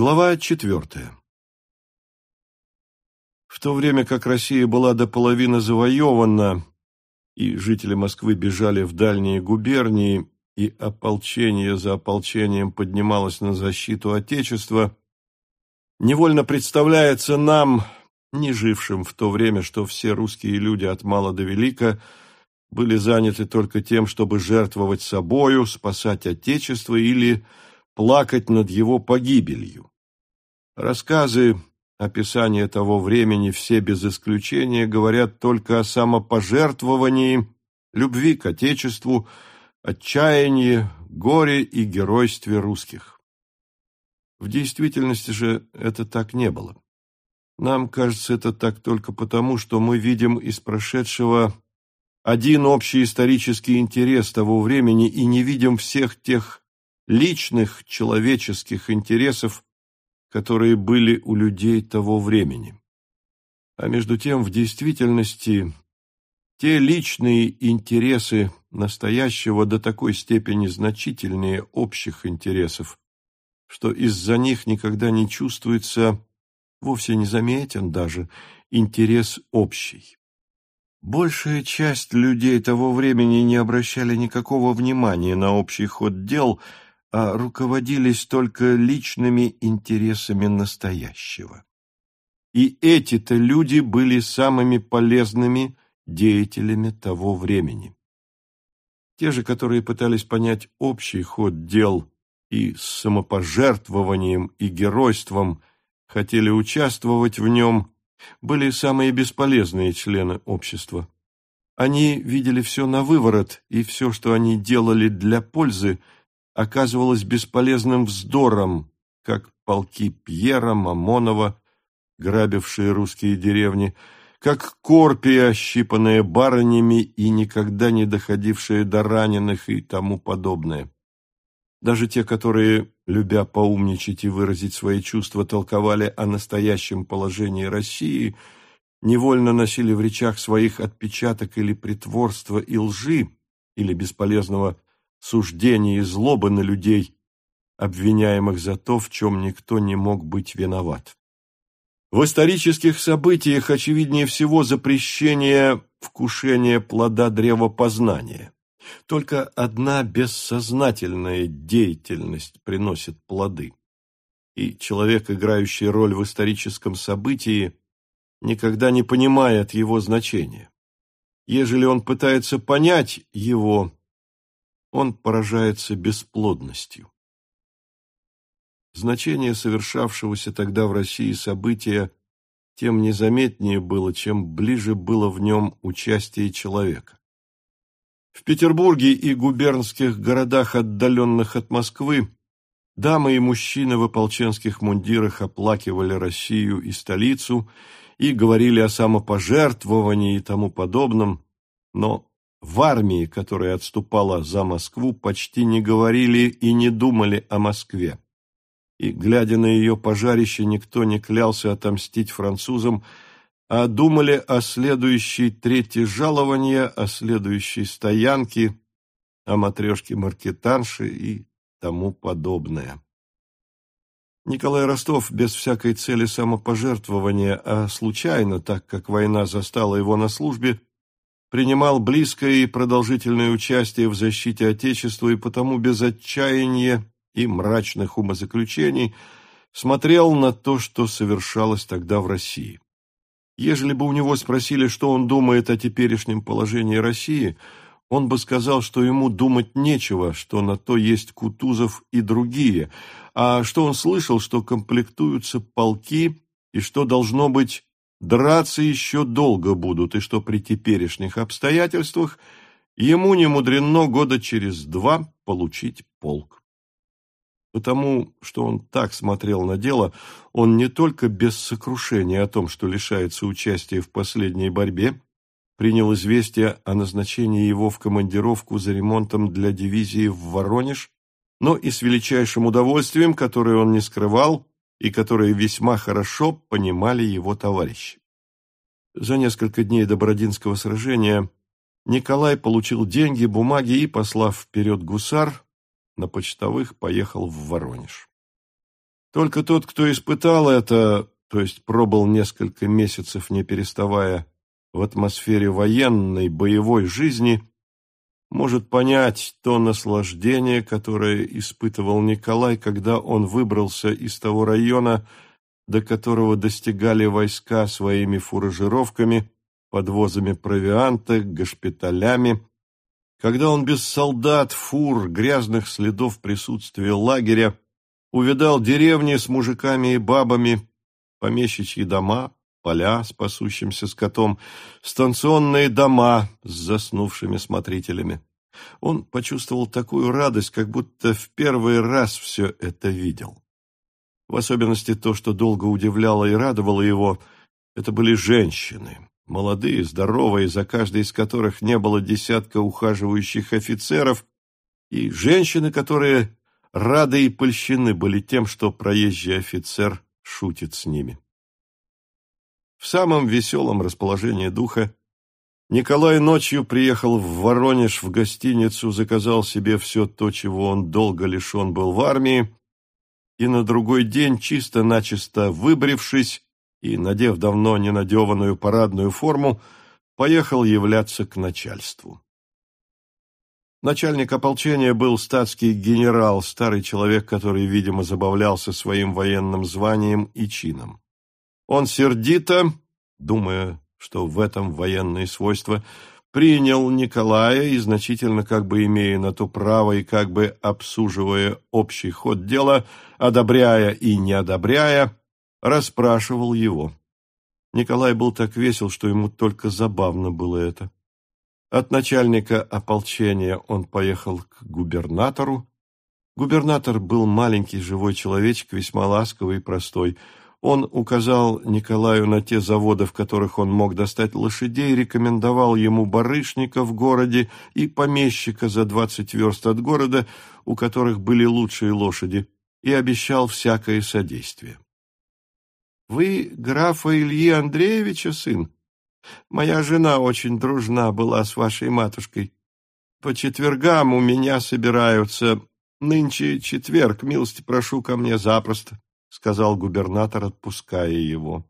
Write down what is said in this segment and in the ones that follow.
Глава четвертая. В то время как Россия была до половины завоевана, и жители Москвы бежали в дальние губернии, и ополчение за ополчением поднималось на защиту Отечества, невольно представляется нам, не жившим в то время, что все русские люди от мала до велика были заняты только тем, чтобы жертвовать собою, спасать Отечество или плакать над его погибелью. Рассказы, описания того времени все без исключения говорят только о самопожертвовании, любви к Отечеству, отчаянии, горе и геройстве русских. В действительности же это так не было. Нам кажется это так только потому, что мы видим из прошедшего один общий исторический интерес того времени и не видим всех тех личных человеческих интересов, которые были у людей того времени. А между тем, в действительности, те личные интересы настоящего до такой степени значительнее общих интересов, что из-за них никогда не чувствуется, вовсе не заметен даже, интерес общий. Большая часть людей того времени не обращали никакого внимания на общий ход дел – а руководились только личными интересами настоящего. И эти-то люди были самыми полезными деятелями того времени. Те же, которые пытались понять общий ход дел и с самопожертвованием и геройством хотели участвовать в нем, были самые бесполезные члены общества. Они видели все на выворот, и все, что они делали для пользы – оказывалось бесполезным вздором, как полки Пьера, Мамонова, грабившие русские деревни, как корпия, ощипанная барынями и никогда не доходившая до раненых и тому подобное. Даже те, которые, любя поумничать и выразить свои чувства, толковали о настоящем положении России, невольно носили в речах своих отпечаток или притворства и лжи, или бесполезного суждения и злобы на людей, обвиняемых за то, в чем никто не мог быть виноват. В исторических событиях очевиднее всего запрещение вкушения плода древа познания. Только одна бессознательная деятельность приносит плоды. И человек, играющий роль в историческом событии, никогда не понимает его значения. Ежели он пытается понять его, он поражается бесплодностью. Значение совершавшегося тогда в России события тем незаметнее было, чем ближе было в нем участие человека. В Петербурге и губернских городах, отдаленных от Москвы, дамы и мужчины в ополченских мундирах оплакивали Россию и столицу и говорили о самопожертвовании и тому подобном, но в армии, которая отступала за Москву, почти не говорили и не думали о Москве. И, глядя на ее пожарище, никто не клялся отомстить французам, а думали о следующей трети жалования, о следующей стоянке, о матрешке Маркетанши и тому подобное. Николай Ростов без всякой цели самопожертвования, а случайно, так как война застала его на службе, принимал близкое и продолжительное участие в защите Отечества и потому без отчаяния и мрачных умозаключений смотрел на то, что совершалось тогда в России. Ежели бы у него спросили, что он думает о теперешнем положении России, он бы сказал, что ему думать нечего, что на то есть Кутузов и другие, а что он слышал, что комплектуются полки и что должно быть драться еще долго будут, и что при теперешних обстоятельствах ему не мудрено года через два получить полк. Потому что он так смотрел на дело, он не только без сокрушения о том, что лишается участия в последней борьбе, принял известие о назначении его в командировку за ремонтом для дивизии в Воронеж, но и с величайшим удовольствием, которое он не скрывал, и которые весьма хорошо понимали его товарищи. За несколько дней до Бородинского сражения Николай получил деньги, бумаги и, послав вперед гусар, на почтовых поехал в Воронеж. Только тот, кто испытал это, то есть пробыл несколько месяцев, не переставая, в атмосфере военной, боевой жизни, может понять то наслаждение, которое испытывал Николай, когда он выбрался из того района, до которого достигали войска своими фуражировками, подвозами провианта, госпиталями, когда он без солдат, фур, грязных следов присутствия лагеря увидал деревни с мужиками и бабами, помещичьи дома, поля с пасущимся скотом, станционные дома с заснувшими смотрителями. Он почувствовал такую радость, как будто в первый раз все это видел. В особенности то, что долго удивляло и радовало его, это были женщины, молодые, здоровые, за каждой из которых не было десятка ухаживающих офицеров, и женщины, которые рады и польщены были тем, что проезжий офицер шутит с ними. В самом веселом расположении духа Николай ночью приехал в Воронеж в гостиницу, заказал себе все то, чего он долго лишен был в армии, и на другой день, чисто-начисто выбрившись и надев давно ненадеванную парадную форму, поехал являться к начальству. Начальник ополчения был статский генерал, старый человек, который, видимо, забавлялся своим военным званием и чином. Он сердито, думая, что в этом военные свойства, принял Николая и, значительно как бы имея на то право и как бы обсуживая общий ход дела, одобряя и не одобряя, расспрашивал его. Николай был так весел, что ему только забавно было это. От начальника ополчения он поехал к губернатору. Губернатор был маленький живой человечек, весьма ласковый и простой. Он указал Николаю на те заводы, в которых он мог достать лошадей, рекомендовал ему барышника в городе и помещика за двадцать верст от города, у которых были лучшие лошади, и обещал всякое содействие. «Вы графа Ильи Андреевича сын?» Моя жена очень дружна была с вашей матушкой. По четвергам у меня собираются. Нынче четверг, милости прошу ко мне запросто, — сказал губернатор, отпуская его.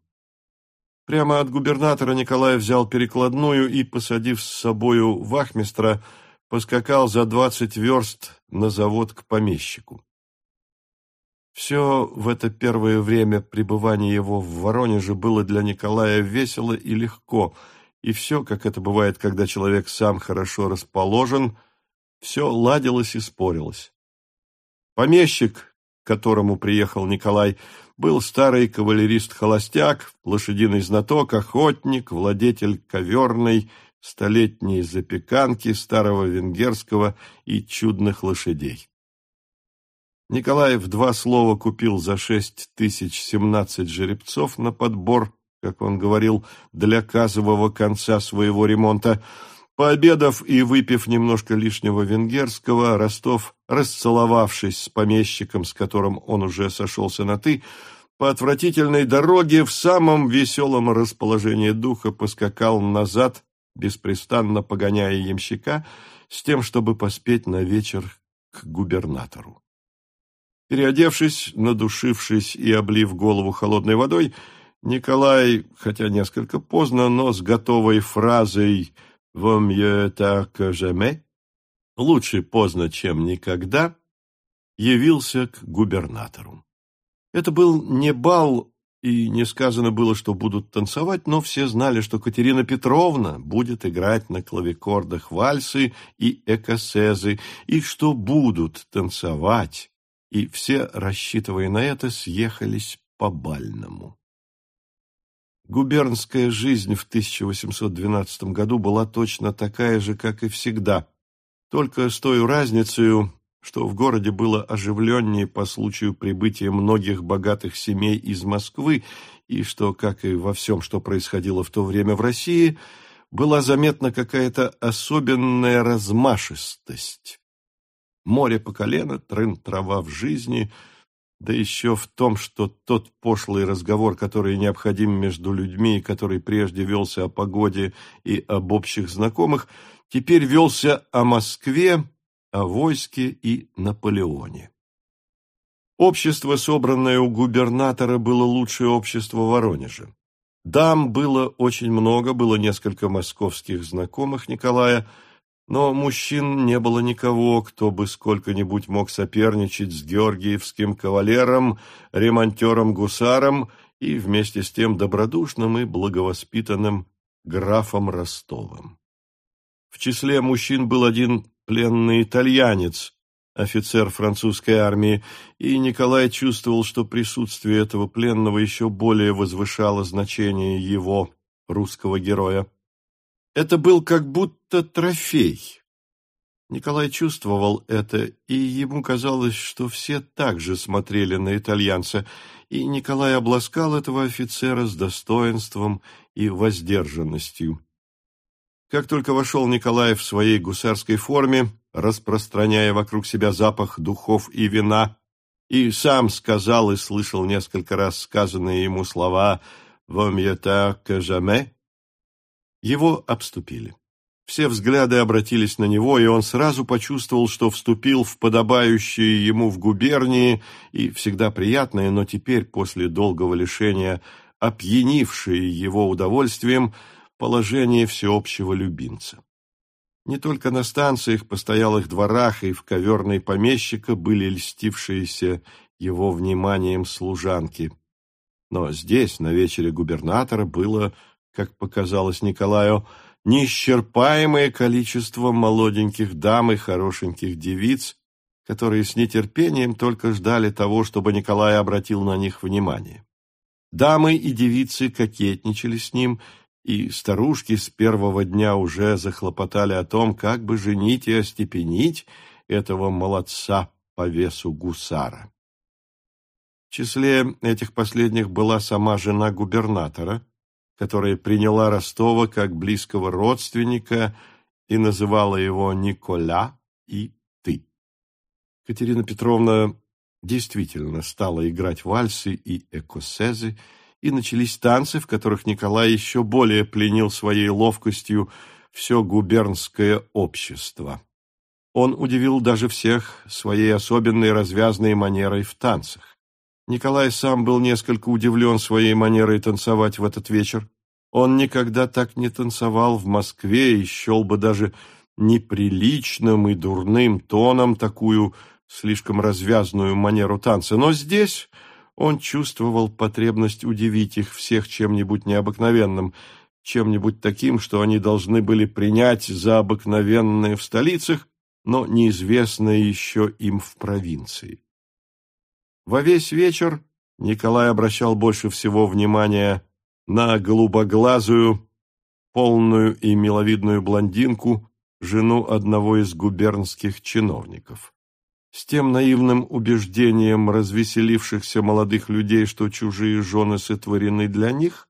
Прямо от губернатора Николай взял перекладную и, посадив с собою вахмистра, поскакал за двадцать верст на завод к помещику. Все в это первое время пребывания его в Воронеже было для Николая весело и легко, и все, как это бывает, когда человек сам хорошо расположен, все ладилось и спорилось. Помещик, которому приехал Николай, был старый кавалерист-холостяк, лошадиный знаток, охотник, владетель коверной, столетней запеканки, старого венгерского и чудных лошадей. Николай в два слова купил за шесть тысяч семнадцать жеребцов на подбор, как он говорил, для казового конца своего ремонта. Пообедав и выпив немножко лишнего венгерского, Ростов, расцеловавшись с помещиком, с которым он уже сошелся на «ты», по отвратительной дороге в самом веселом расположении духа поскакал назад, беспрестанно погоняя ямщика, с тем, чтобы поспеть на вечер к губернатору. Переодевшись, надушившись и облив голову холодной водой, Николай, хотя несколько поздно, но с готовой фразой «Vaut mieux tard que jamais» лучше поздно, чем никогда, явился к губернатору. Это был не бал, и не сказано было, что будут танцевать, но все знали, что Катерина Петровна будет играть на клавикордах вальсы и экосезы, и что будут танцевать и все, рассчитывая на это, съехались по-бальному. Губернская жизнь в 1812 году была точно такая же, как и всегда, только с той разницей, что в городе было оживленнее по случаю прибытия многих богатых семей из Москвы, и что, как и во всем, что происходило в то время в России, была заметна какая-то особенная размашистость. Море по колено, трын трава в жизни, да еще в том, что тот пошлый разговор, который необходим между людьми, который прежде велся о погоде и об общих знакомых, теперь велся о Москве, о войске и Наполеоне. Общество, собранное у губернатора, было лучшее общество Воронежа. Дам было очень много, было несколько московских знакомых Николая, но мужчин не было никого, кто бы сколько-нибудь мог соперничать с георгиевским кавалером, ремонтером-гусаром и вместе с тем добродушным и благовоспитанным графом Ростовым. В числе мужчин был один пленный итальянец, офицер французской армии, и Николай чувствовал, что присутствие этого пленного еще более возвышало значение его, русского героя. Это был как будто трофей. Николай чувствовал это, и ему казалось, что все также смотрели на итальянца, и Николай обласкал этого офицера с достоинством и воздержанностью. Как только вошел Николай в своей гусарской форме, распространяя вокруг себя запах духов и вина, и сам сказал и слышал несколько раз сказанные ему слова «Вомьета que его обступили. Все взгляды обратились на него, и он сразу почувствовал, что вступил в подобающее ему в губернии и всегда приятное, но теперь, после долгого лишения, опьянившее его удовольствием, положение всеобщего любимца. Не только на станциях, постоялых дворах и в коверной помещика были льстившиеся его вниманием служанки. Но здесь, на вечере губернатора, было, как показалось Николаю, неисчерпаемое количество молоденьких дам и хорошеньких девиц, которые с нетерпением только ждали того, чтобы Николай обратил на них внимание. Дамы и девицы кокетничали с ним и старушки с первого дня уже захлопотали о том, как бы женить и остепенить этого молодца по весу гусара. В числе этих последних была сама жена губернатора, которая приняла Ростова как близкого родственника и называла его Николя и ты. Катерина Петровна действительно стала играть вальсы и экосезы, и начались танцы, в которых Николай еще более пленил своей ловкостью все губернское общество. Он удивил даже всех своей особенной развязной манерой в танцах. Николай сам был несколько удивлен своей манерой танцевать в этот вечер. Он никогда так не танцевал в Москве и счел бы даже неприличным и дурным тоном такую слишком развязную манеру танца. Но здесь он чувствовал потребность удивить их всех чем-нибудь необыкновенным, чем-нибудь таким, что они должны были принять за обыкновенное в столицах, но неизвестное еще им в провинции. Во весь вечер Николай обращал больше всего внимания на голубоглазую, полную и миловидную блондинку, жену одного из губернских чиновников. С тем наивным убеждением развеселившихся молодых людей, что чужие жены сотворены для них,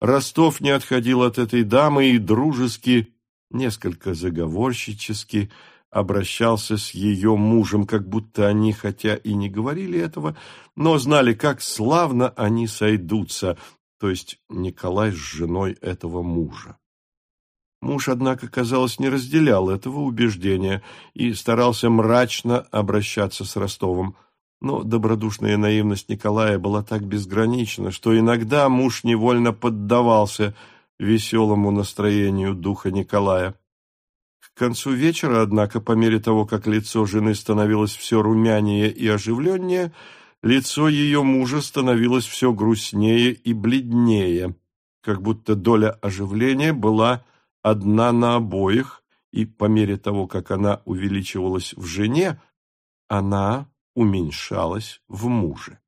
Ростов не отходил от этой дамы и дружески, несколько заговорщически, обращался с ее мужем, как будто они, хотя и не говорили этого, но знали, как славно они сойдутся, то есть Николай с женой этого мужа. Муж, однако, казалось, не разделял этого убеждения и старался мрачно обращаться с Ростовым. Но добродушная наивность Николая была так безгранична, что иногда муж невольно поддавался веселому настроению духа Николая. К концу вечера, однако, по мере того, как лицо жены становилось все румянее и оживленнее, лицо ее мужа становилось все грустнее и бледнее, как будто доля оживления была одна на обоих, и по мере того, как она увеличивалась в жене, она уменьшалась в муже.